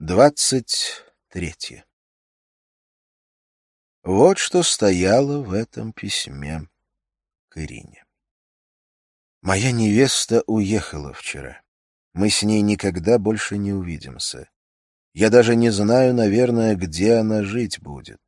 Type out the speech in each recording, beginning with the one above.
Двадцать третье. Вот что стояло в этом письме к Ирине. Моя невеста уехала вчера. Мы с ней никогда больше не увидимся. Я даже не знаю, наверное, где она жить будет.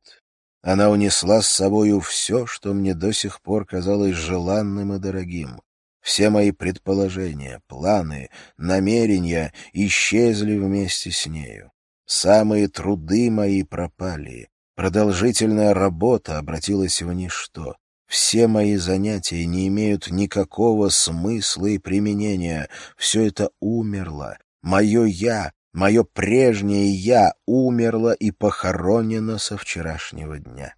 Она унесла с собою все, что мне до сих пор казалось желанным и дорогим. Все мои предположения, планы, намерения исчезли вместе с нею. Самые труды мои пропали. Продолжительная работа обратилась в ничто. Все мои занятия не имеют никакого смысла и применения. Все это умерло. Мое «я», мое прежнее «я» умерло и похоронено со вчерашнего дня.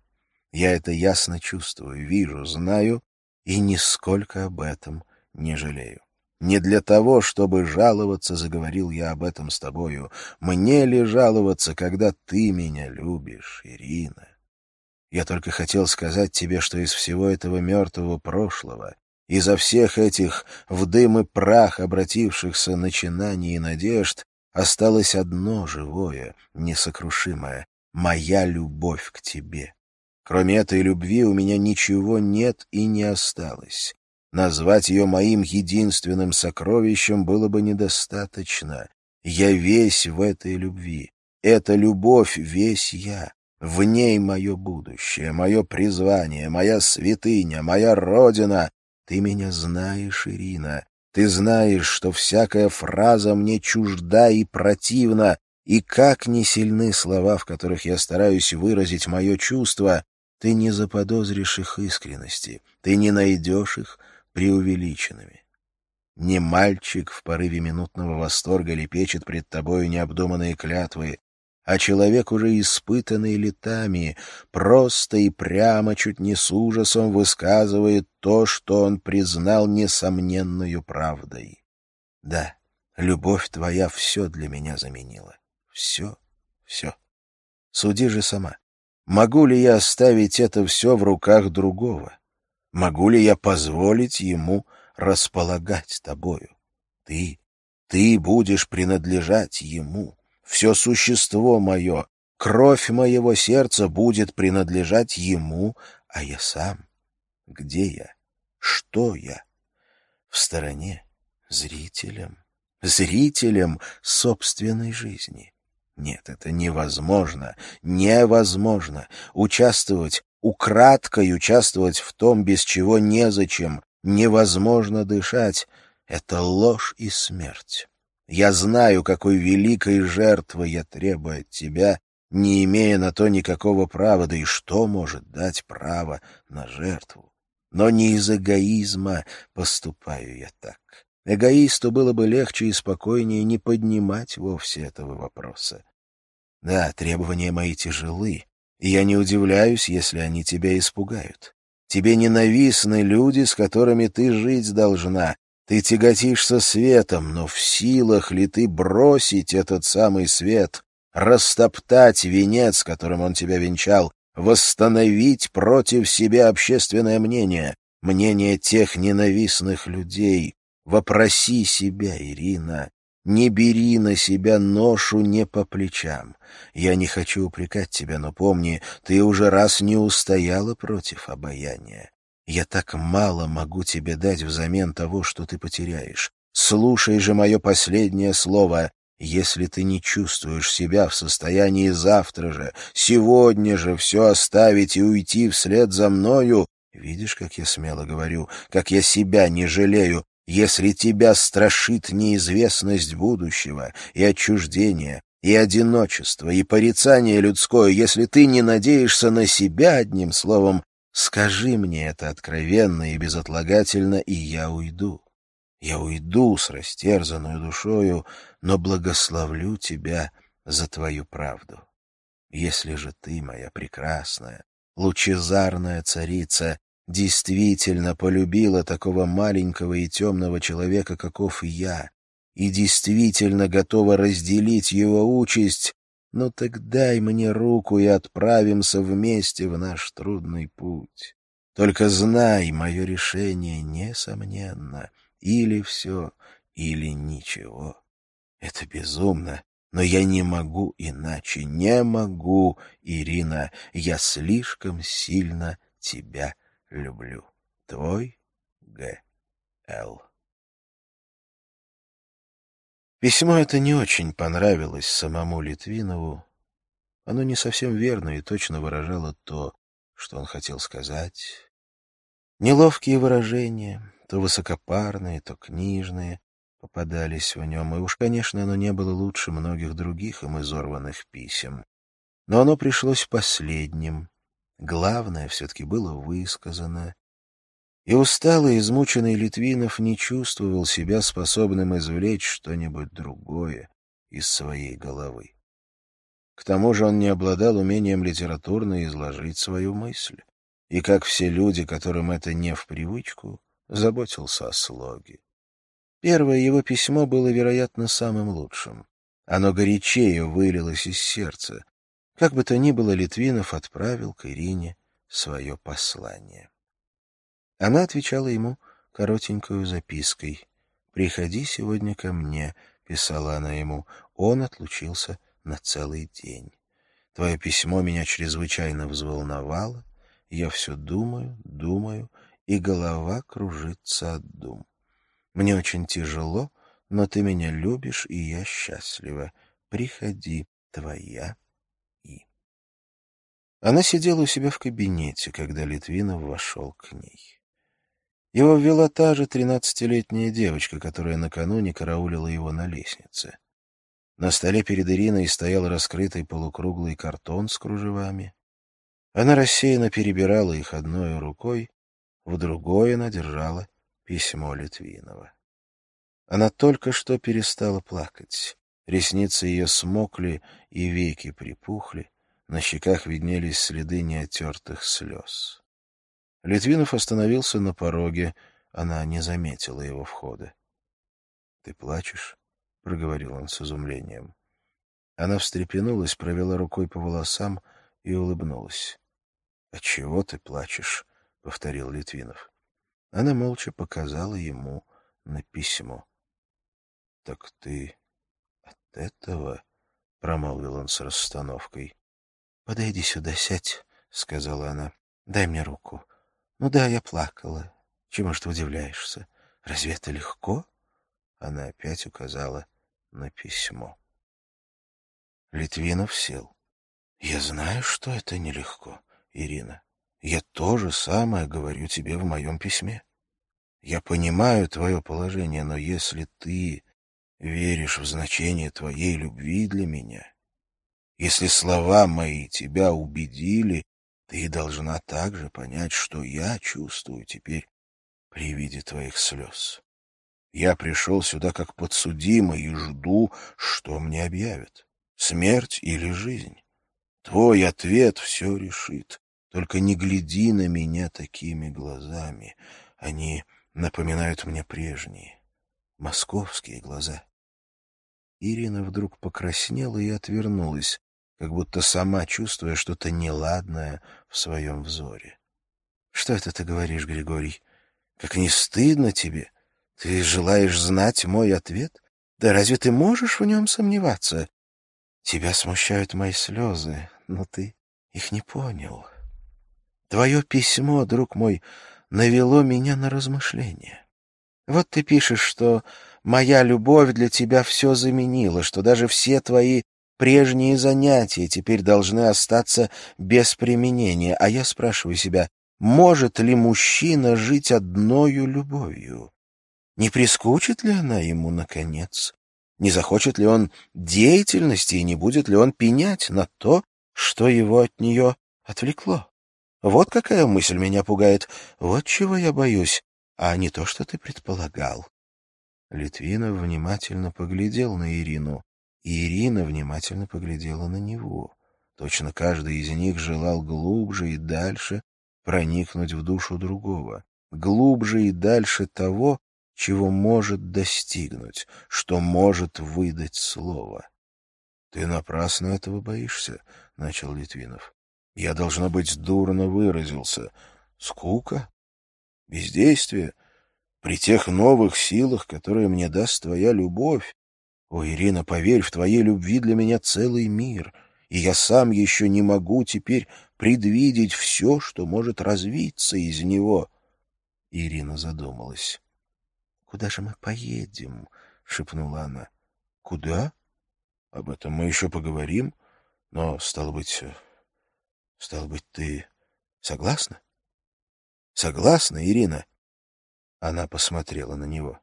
Я это ясно чувствую, вижу, знаю и нисколько об этом не жалею. Не для того, чтобы жаловаться, заговорил я об этом с тобою. Мне ли жаловаться, когда ты меня любишь, Ирина? Я только хотел сказать тебе, что из всего этого мертвого прошлого, изо всех этих в дым и прах обратившихся начинаний и надежд, осталось одно живое, несокрушимое — моя любовь к тебе. Кроме этой любви у меня ничего нет и не осталось. Назвать ее моим единственным сокровищем было бы недостаточно. Я весь в этой любви. Эта любовь — весь я. В ней мое будущее, мое призвание, моя святыня, моя родина. Ты меня знаешь, Ирина. Ты знаешь, что всякая фраза мне чужда и противна, и как не сильны слова, в которых я стараюсь выразить мое чувство, ты не заподозришь их искренности, ты не найдешь их преувеличенными. Не мальчик в порыве минутного восторга лепечет пред тобою необдуманные клятвы, а человек, уже испытанный летами, просто и прямо, чуть не с ужасом, высказывает то, что он признал несомненную правдой. Да, любовь твоя все для меня заменила. Все, все. Суди же сама. Могу ли я оставить это все в руках другого? Могу ли я позволить ему располагать тобою? Ты, ты будешь принадлежать ему. Все существо мое, кровь моего сердца будет принадлежать ему, а я сам. Где я? Что я? В стороне, зрителем, зрителем собственной жизни. Нет, это невозможно, невозможно. Участвовать украдкой участвовать в том, без чего незачем, невозможно дышать, — это ложь и смерть. Я знаю, какой великой жертвы я требую от тебя, не имея на то никакого права, да и что может дать право на жертву? Но не из эгоизма поступаю я так. Эгоисту было бы легче и спокойнее не поднимать вовсе этого вопроса. Да, требования мои тяжелы, и я не удивляюсь, если они тебя испугают. Тебе ненавистны люди, с которыми ты жить должна. Ты тяготишься светом, но в силах ли ты бросить этот самый свет, растоптать венец, которым он тебя венчал, восстановить против себя общественное мнение, мнение тех ненавистных людей? Вопроси себя, Ирина, не бери на себя ношу не по плечам. Я не хочу упрекать тебя, но помни, ты уже раз не устояла против обаяния. Я так мало могу тебе дать взамен того, что ты потеряешь. Слушай же мое последнее слово. Если ты не чувствуешь себя в состоянии завтра же, сегодня же все оставить и уйти вслед за мною, видишь, как я смело говорю, как я себя не жалею, если тебя страшит неизвестность будущего и отчуждение, и одиночество, и порицание людское, если ты не надеешься на себя одним словом, скажи мне это откровенно и безотлагательно, и я уйду. Я уйду с растерзанную душою, но благословлю тебя за твою правду. Если же ты, моя прекрасная, лучезарная царица, действительно полюбила такого маленького и темного человека, каков я, и действительно готова разделить его участь, ну так дай мне руку и отправимся вместе в наш трудный путь. Только знай, мое решение несомненно. Или все, или ничего. Это безумно, Но я не могу иначе, не могу, Ирина. Я слишком сильно тебя люблю. Твой Г. Л. Письмо это не очень понравилось самому Литвинову. Оно не совсем верно и точно выражало то, что он хотел сказать. Неловкие выражения, то высокопарные, то книжные, попадались в нем, и уж, конечно, оно не было лучше многих других им изорванных писем. Но оно пришлось последним. Главное все-таки было высказано, и усталый, измученный Литвинов не чувствовал себя способным извлечь что-нибудь другое из своей головы. К тому же он не обладал умением литературно изложить свою мысль, и, как все люди, которым это не в привычку, заботился о слоге. Первое его письмо было, вероятно, самым лучшим. Оно горячее вылилось из сердца. Как бы то ни было, Литвинов отправил к Ирине свое послание. Она отвечала ему коротенькую запиской. «Приходи сегодня ко мне», — писала она ему. Он отлучился на целый день. «Твое письмо меня чрезвычайно взволновало. Я все думаю, думаю, и голова кружится от дум. Мне очень тяжело, но ты меня любишь, и я счастлива. Приходи, твоя. Она сидела у себя в кабинете, когда Литвинов вошел к ней. Его ввела та же тринадцатилетняя девочка, которая накануне караулила его на лестнице. На столе перед Ириной стоял раскрытый полукруглый картон с кружевами. Она рассеянно перебирала их одной рукой, в другой она держала письмо Литвинова. Она только что перестала плакать. Ресницы ее смокли и веки припухли, на щеках виднелись следы неотертых слез. Литвинов остановился на пороге. Она не заметила его входа. — Ты плачешь? — проговорил он с изумлением. Она встрепенулась, провела рукой по волосам и улыбнулась. — А чего ты плачешь? — повторил Литвинов. Она молча показала ему на письмо. — Так ты от этого? — промолвил он с расстановкой. — Подойди сюда, сядь, — сказала она. — Дай мне руку. Ну да, я плакала. Чему ж ты удивляешься? Разве это легко? Она опять указала на письмо. Литвинов сел. Я знаю, что это нелегко, Ирина. Я то же самое говорю тебе в моем письме. Я понимаю твое положение, но если ты веришь в значение твоей любви для меня, если слова мои тебя убедили, ты должна также понять, что я чувствую теперь при виде твоих слез. Я пришел сюда как подсудимый и жду, что мне объявят. Смерть или жизнь. Твой ответ все решит. Только не гляди на меня такими глазами. Они напоминают мне прежние, московские глаза. Ирина вдруг покраснела и отвернулась как будто сама чувствуя что-то неладное в своем взоре. — Что это ты говоришь, Григорий? Как не стыдно тебе? Ты желаешь знать мой ответ? Да разве ты можешь в нем сомневаться? Тебя смущают мои слезы, но ты их не понял. Твое письмо, друг мой, навело меня на размышления. Вот ты пишешь, что моя любовь для тебя все заменила, что даже все твои Прежние занятия теперь должны остаться без применения, а я спрашиваю себя, может ли мужчина жить одною любовью? Не прискучит ли она ему, наконец? Не захочет ли он деятельности и не будет ли он пенять на то, что его от нее отвлекло? Вот какая мысль меня пугает, вот чего я боюсь, а не то, что ты предполагал. Литвинов внимательно поглядел на Ирину. И Ирина внимательно поглядела на него. Точно каждый из них желал глубже и дальше проникнуть в душу другого, глубже и дальше того, чего может достигнуть, что может выдать слово. — Ты напрасно этого боишься, — начал Литвинов. — Я, должно быть, дурно выразился. Скука? Бездействие? При тех новых силах, которые мне даст твоя любовь, О, Ирина, поверь, в твоей любви для меня целый мир, и я сам еще не могу теперь предвидеть все, что может развиться из него. Ирина задумалась. — Куда же мы поедем? — шепнула она. — Куда? Об этом мы еще поговорим. Но, стало быть, стало быть, ты согласна? Согласна, Ирина? Она посмотрела на него.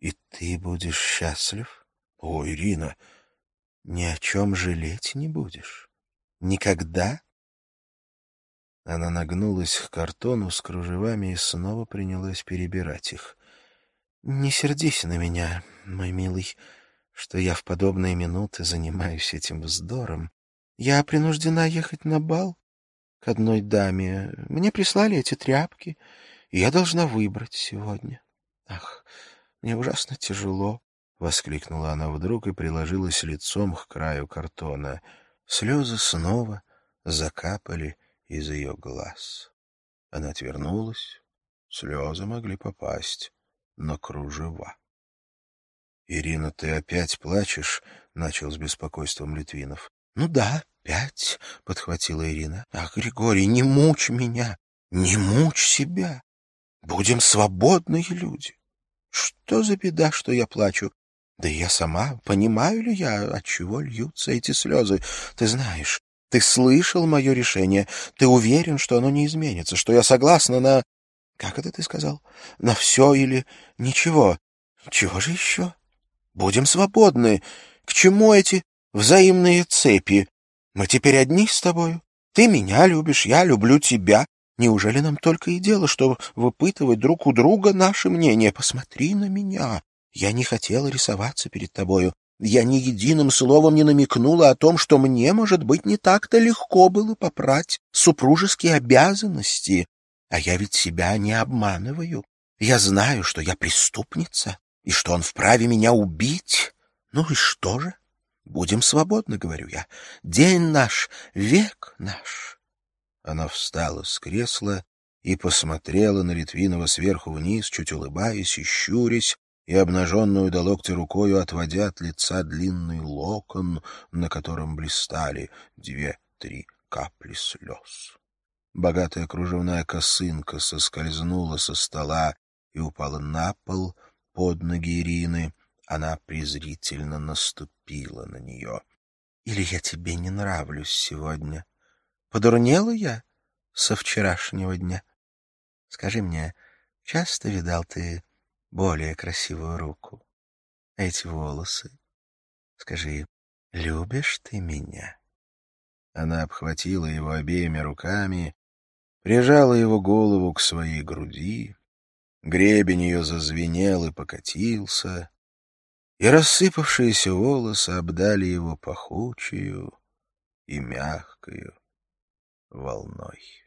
И ты будешь счастлив? О, Ирина, ни о чем жалеть не будешь? Никогда? Она нагнулась к картону с кружевами и снова принялась перебирать их. — Не сердись на меня, мой милый, что я в подобные минуты занимаюсь этим вздором. Я принуждена ехать на бал к одной даме. Мне прислали эти тряпки, я должна выбрать сегодня. Ах, мне ужасно тяжело. — воскликнула она вдруг и приложилась лицом к краю картона. Слезы снова закапали из ее глаз. Она отвернулась. Слезы могли попасть на кружева. — Ирина, ты опять плачешь? — начал с беспокойством Литвинов. — Ну да, опять, — подхватила Ирина. — Ах, Григорий, не мучь меня, не мучь себя. Будем свободные люди. Что за беда, что я плачу? Да я сама, понимаю ли я, от чего льются эти слезы? Ты знаешь, ты слышал мое решение, ты уверен, что оно не изменится, что я согласна на... Как это ты сказал? На все или ничего? Чего же еще? Будем свободны. К чему эти взаимные цепи? Мы теперь одни с тобою. Ты меня любишь, я люблю тебя. Неужели нам только и дело, что выпытывать друг у друга наше мнение? Посмотри на меня. Я не хотела рисоваться перед тобою. Я ни единым словом не намекнула о том, что мне, может быть, не так-то легко было попрать супружеские обязанности. А я ведь себя не обманываю. Я знаю, что я преступница, и что он вправе меня убить. Ну и что же? Будем свободны, говорю я. День наш, век наш. Она встала с кресла и посмотрела на Литвинова сверху вниз, чуть улыбаясь и щурясь, и обнаженную до локтя рукою отводя от лица длинный локон, на котором блистали две-три капли слез. Богатая кружевная косынка соскользнула со стола и упала на пол под ноги Ирины. Она презрительно наступила на нее. — Или я тебе не нравлюсь сегодня? Подурнела я со вчерашнего дня? Скажи мне, часто видал ты более красивую руку. Эти волосы. Скажи, любишь ты меня? Она обхватила его обеими руками, прижала его голову к своей груди, гребень ее зазвенел и покатился, и рассыпавшиеся волосы обдали его пахучую и мягкою волной.